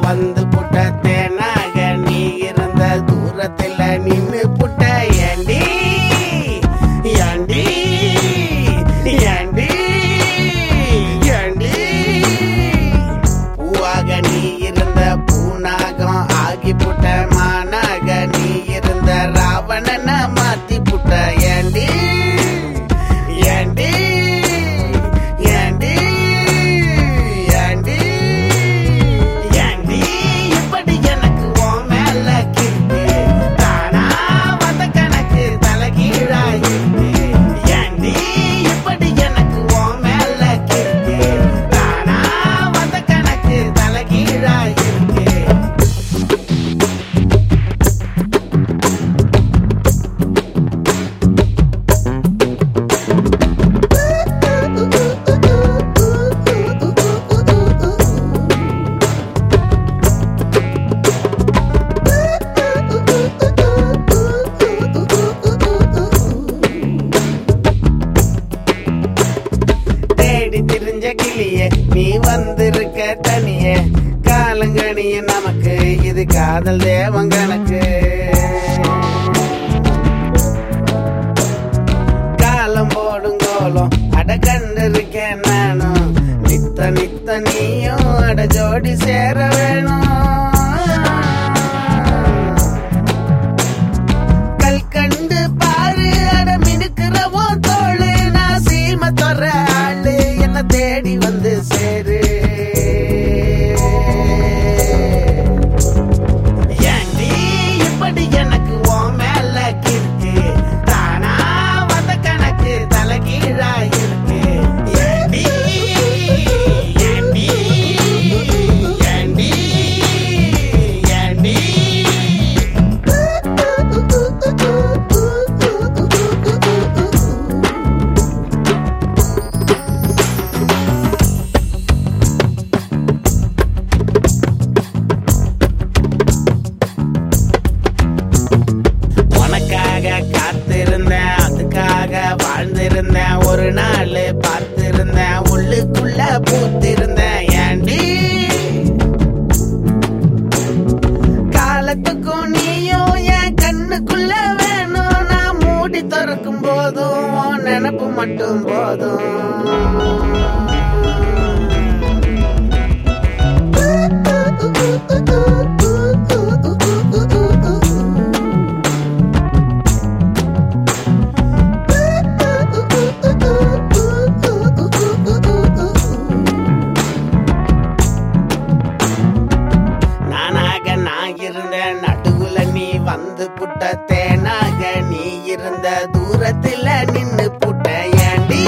வந்து புட்ட தேனாக நீ இருந்தது. காலங்கணிய நமக்கு இது காதல் தேவம் கணக்கு. காலம் போடும் கோலம் அட கண்டிருக்கேன் நானும். நித்த நித்த நீயும் அட ஜோடி சேர வேணும். வாழ்ந்திருந்தேன் ஒரு நாள் பார்த்திருந்தேன் உள்ளுக்குள்ள பூத்திருந்தேன் ஏண்டி? காலத்துக்கும் நீயும் என் கண்ணுக்குள்ள வேணும். நான் மூடி திறக்கும் போதும் நினப்பு மட்டும் போதும். இருந்த நடுவுல நீ வந்து புட்ட தேனாக நீ இருந்த தூரத்துல நின்னு புட்ட ஏண்டி?